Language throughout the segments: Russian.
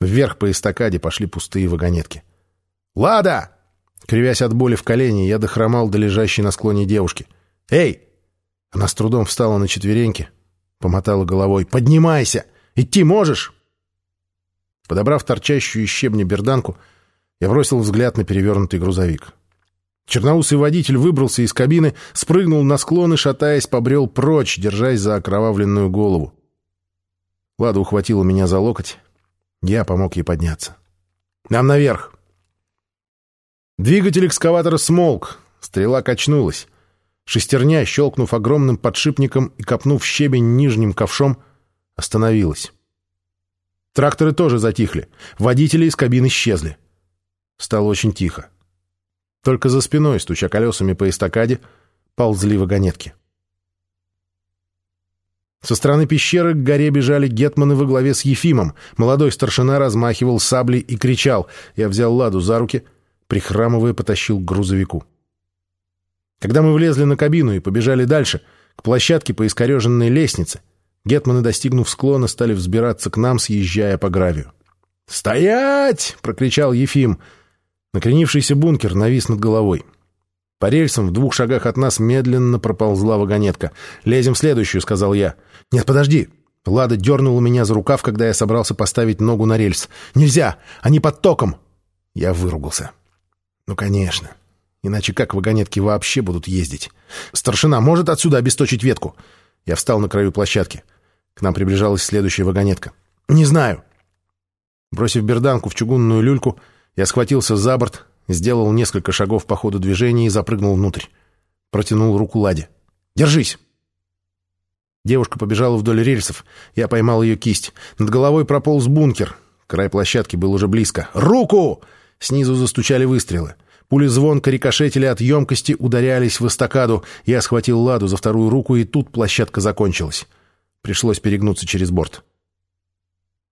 Вверх по эстакаде пошли пустые вагонетки. «Лада!» Кривясь от боли в колене, я дохромал до лежащей на склоне девушки. «Эй!» Она с трудом встала на четвереньки, помотала головой. «Поднимайся! Идти можешь?» Подобрав торчащую из щебня берданку, я бросил взгляд на перевернутый грузовик. Черноусый водитель выбрался из кабины, спрыгнул на склон и, шатаясь, побрел прочь, держась за окровавленную голову. Лада ухватила меня за локоть. Я помог ей подняться. «Нам наверх!» Двигатель экскаватора смолк, стрела качнулась. Шестерня, щелкнув огромным подшипником и копнув щебень нижним ковшом, остановилась. Тракторы тоже затихли. Водители из кабины исчезли. Стало очень тихо. Только за спиной, стуча колесами по эстакаде, ползли вагонетки. Со стороны пещеры к горе бежали гетманы во главе с Ефимом. Молодой старшина размахивал саблей и кричал. Я взял Ладу за руки, прихрамывая, потащил к грузовику. Когда мы влезли на кабину и побежали дальше, к площадке по искореженной лестнице, гетманы, достигнув склона, стали взбираться к нам, съезжая по гравию. «Стоять!» — прокричал Ефим — Накренившийся бункер навис над головой. По рельсам в двух шагах от нас медленно проползла вагонетка. «Лезем в следующую», — сказал я. «Нет, подожди». Лада дернула меня за рукав, когда я собрался поставить ногу на рельс. «Нельзя! Они под током!» Я выругался. «Ну, конечно. Иначе как вагонетки вообще будут ездить? Старшина может отсюда обесточить ветку?» Я встал на краю площадки. К нам приближалась следующая вагонетка. «Не знаю». Бросив берданку в чугунную люльку, я схватился за борт, сделал несколько шагов по ходу движения и запрыгнул внутрь. Протянул руку Ладе. «Держись!» Девушка побежала вдоль рельсов. Я поймал ее кисть. Над головой прополз бункер. Край площадки был уже близко. «Руку!» Снизу застучали выстрелы. Пули звонко рикошетили от емкости, ударялись в эстакаду. Я схватил Ладу за вторую руку, и тут площадка закончилась. Пришлось перегнуться через борт.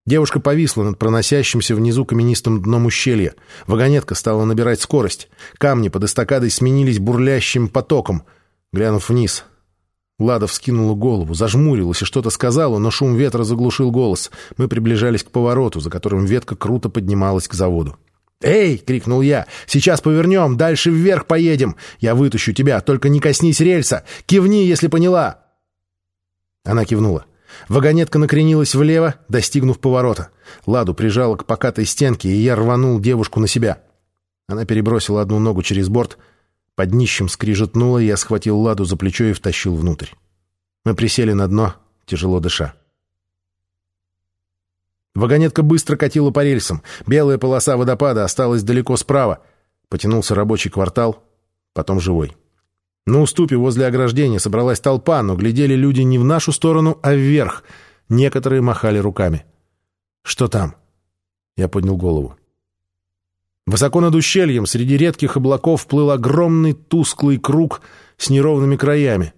Девушка повисла над проносящимся внизу каменистым дном ущелья. Вагонетка стала набирать скорость. Камни под эстакадой сменились бурлящим потоком. Глянув вниз, Лада вскинула голову, зажмурилась и что-то сказала, но шум ветра заглушил голос. Мы приближались к повороту, за которым ветка круто поднималась к заводу. «Эй!» — крикнул я. «Сейчас повернем, дальше вверх поедем. Я вытащу тебя, только не коснись рельса. Кивни, если поняла!» Она кивнула. Вагонетка накренилась влево, достигнув поворота. Ладу прижала к покатой стенке, и я рванул девушку на себя. Она перебросила одну ногу через борт, под днищем скрижетнула, я схватил Ладу за плечо и втащил внутрь. Мы присели на дно, тяжело дыша. Вагонетка быстро катила по рельсам. Белая полоса водопада осталась далеко справа. Потянулся рабочий квартал, потом живой. На уступе возле ограждения собралась толпа, но глядели люди не в нашу сторону, а вверх. Некоторые махали руками. «Что там?» Я поднял голову. Высоко над ущельем, среди редких облаков, плыл огромный тусклый круг с неровными краями.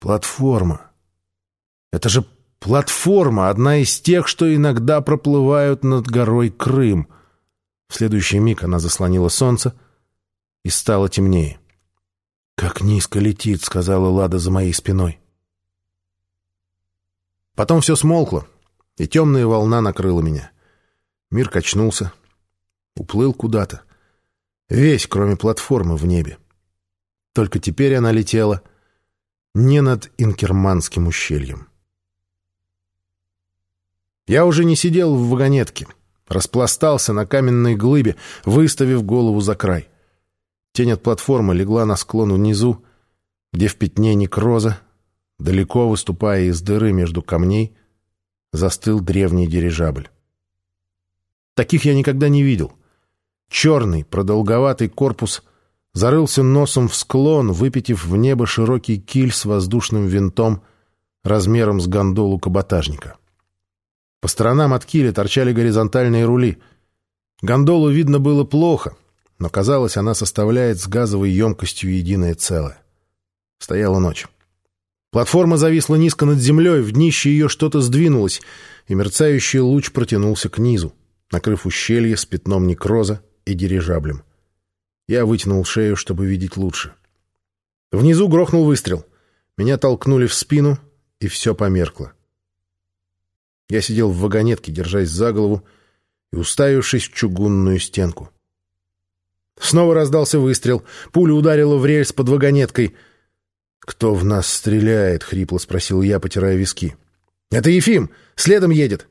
Платформа. Это же платформа, одна из тех, что иногда проплывают над горой Крым. В следующий миг она заслонила солнце и стало темнее. «Как низко летит», — сказала Лада за моей спиной. Потом все смолкло, и темная волна накрыла меня. Мир качнулся, уплыл куда-то. Весь, кроме платформы в небе. Только теперь она летела не над Инкерманским ущельем. Я уже не сидел в вагонетке, распластался на каменной глыбе, выставив голову за край. Тень от платформы легла на склон внизу, где в пятне некроза, далеко выступая из дыры между камней, застыл древний дирижабль. Таких я никогда не видел. Черный, продолговатый корпус зарылся носом в склон, выпитив в небо широкий киль с воздушным винтом размером с гондолу каботажника. По сторонам от киля торчали горизонтальные рули. Гондолу видно было плохо — но, казалось, она составляет с газовой емкостью единое целое. Стояла ночь. Платформа зависла низко над землей, в днище ее что-то сдвинулось, и мерцающий луч протянулся к низу, накрыв ущелье с пятном некроза и дирижаблем. Я вытянул шею, чтобы видеть лучше. Внизу грохнул выстрел. Меня толкнули в спину, и все померкло. Я сидел в вагонетке, держась за голову, и уставившись в чугунную стенку. Снова раздался выстрел. Пуля ударила в рельс под вагонеткой. «Кто в нас стреляет?» — хрипло спросил я, потирая виски. «Это Ефим! Следом едет!»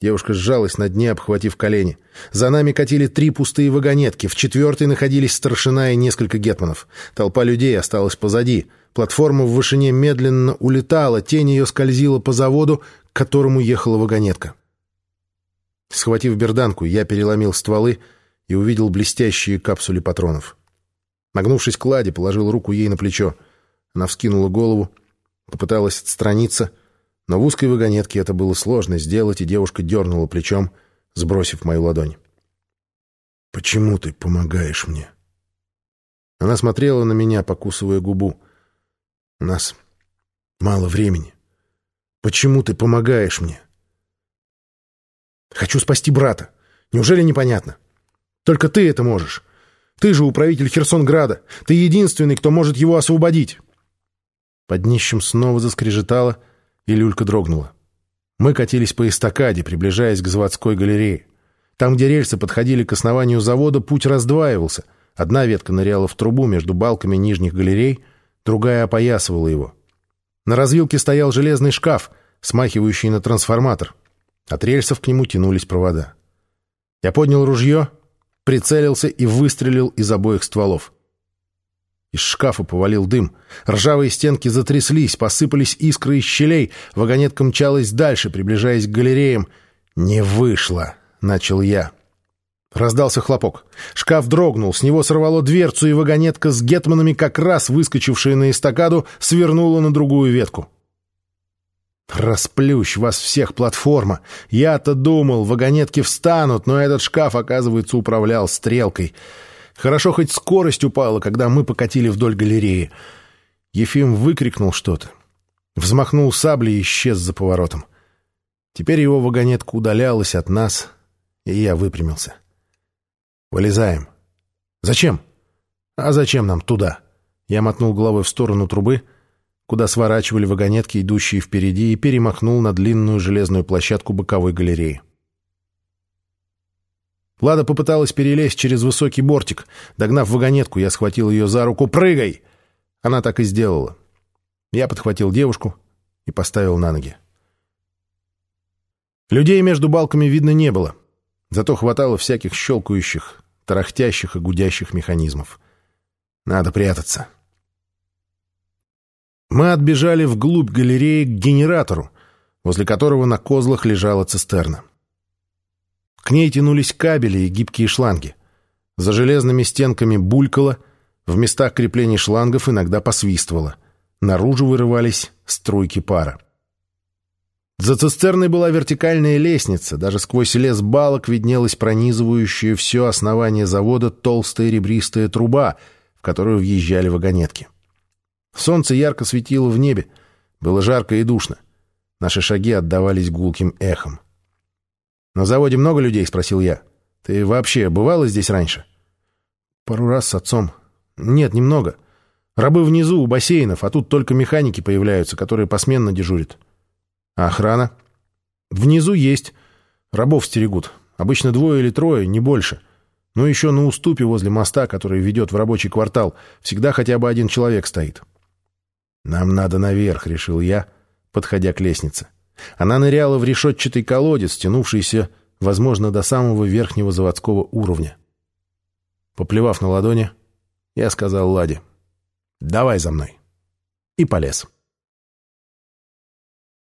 Девушка сжалась на дне, обхватив колени. За нами катили три пустые вагонетки. В четвертой находились старшина и несколько гетманов. Толпа людей осталась позади. Платформа в вышине медленно улетала, тень ее скользила по заводу, к которому ехала вагонетка. Схватив берданку, я переломил стволы и увидел блестящие капсули патронов. Нагнувшись к Ладе, положил руку ей на плечо. Она вскинула голову, попыталась отстраниться, но в узкой вагонетке это было сложно сделать, и девушка дернула плечом, сбросив мою ладонь. «Почему ты помогаешь мне?» Она смотрела на меня, покусывая губу. «У нас мало времени. Почему ты помогаешь мне?» «Хочу спасти брата. Неужели непонятно? Только ты это можешь. Ты же управитель Херсонграда. Ты единственный, кто может его освободить. Под днищем снова заскрежетало, и люлька дрогнула. Мы катились по эстакаде, приближаясь к заводской галерее. Там, где рельсы подходили к основанию завода, путь раздваивался. Одна ветка ныряла в трубу между балками нижних галерей, другая опоясывала его. На развилке стоял железный шкаф, смахивающий на трансформатор. От рельсов к нему тянулись провода. Я поднял ружье, прицелился и выстрелил из обоих стволов. Из шкафа повалил дым. Ржавые стенки затряслись, посыпались искры из щелей. Вагонетка мчалась дальше, приближаясь к галереям. «Не вышло!» — начал я. Раздался хлопок. Шкаф дрогнул, с него сорвало дверцу, и вагонетка с гетманами, как раз выскочившая на эстакаду, свернула на другую ветку. «Расплющ вас всех, платформа! Я-то думал, вагонетки встанут, но этот шкаф, оказывается, управлял стрелкой». Хорошо, хоть скорость упала, когда мы покатили вдоль галереи. Ефим выкрикнул что-то. Взмахнул саблей и исчез за поворотом. Теперь его вагонетка удалялась от нас, и я выпрямился. «Вылезаем». «Зачем?» «А зачем нам туда?» Я мотнул головой в сторону трубы, куда сворачивали вагонетки, идущие впереди, и перемахнул на длинную железную площадку боковой галереи. Лада попыталась перелезть через высокий бортик. Догнав вагонетку, я схватил ее за руку. «Прыгай!» Она так и сделала. Я подхватил девушку и поставил на ноги. Людей между балками видно не было. Зато хватало всяких щелкающих, тарахтящих и гудящих механизмов. Надо прятаться. Мы отбежали вглубь галереи к генератору, возле которого на козлах лежала цистерна. К ней тянулись кабели и гибкие шланги. За железными стенками булькало, в местах креплений шлангов иногда посвистывало. Наружу вырывались струйки пара. За цистерной была вертикальная лестница, даже сквозь лес балок виднелась пронизывающая все основание завода толстая ребристая труба, в которую въезжали вагонетки. Солнце ярко светило в небе, было жарко и душно. Наши шаги отдавались гулким эхом. «На заводе много людей?» — спросил я. «Ты вообще бывала здесь раньше?» «Пару раз с отцом. Нет, немного. Рабы внизу, у бассейнов, а тут только механики появляются, которые посменно дежурят». «А охрана?» «Внизу есть. Рабов стерегут. Обычно двое или трое, не больше. Но еще на уступе возле моста, который ведет в рабочий квартал, всегда хотя бы один человек стоит». «Нам надо наверх», — решил я, подходя к лестнице. Она ныряла в решетчатый колодец, тянувшийся, возможно, до самого верхнего заводского уровня. Поплевав на ладони, я сказал Ладе, «Давай за мной». И полез.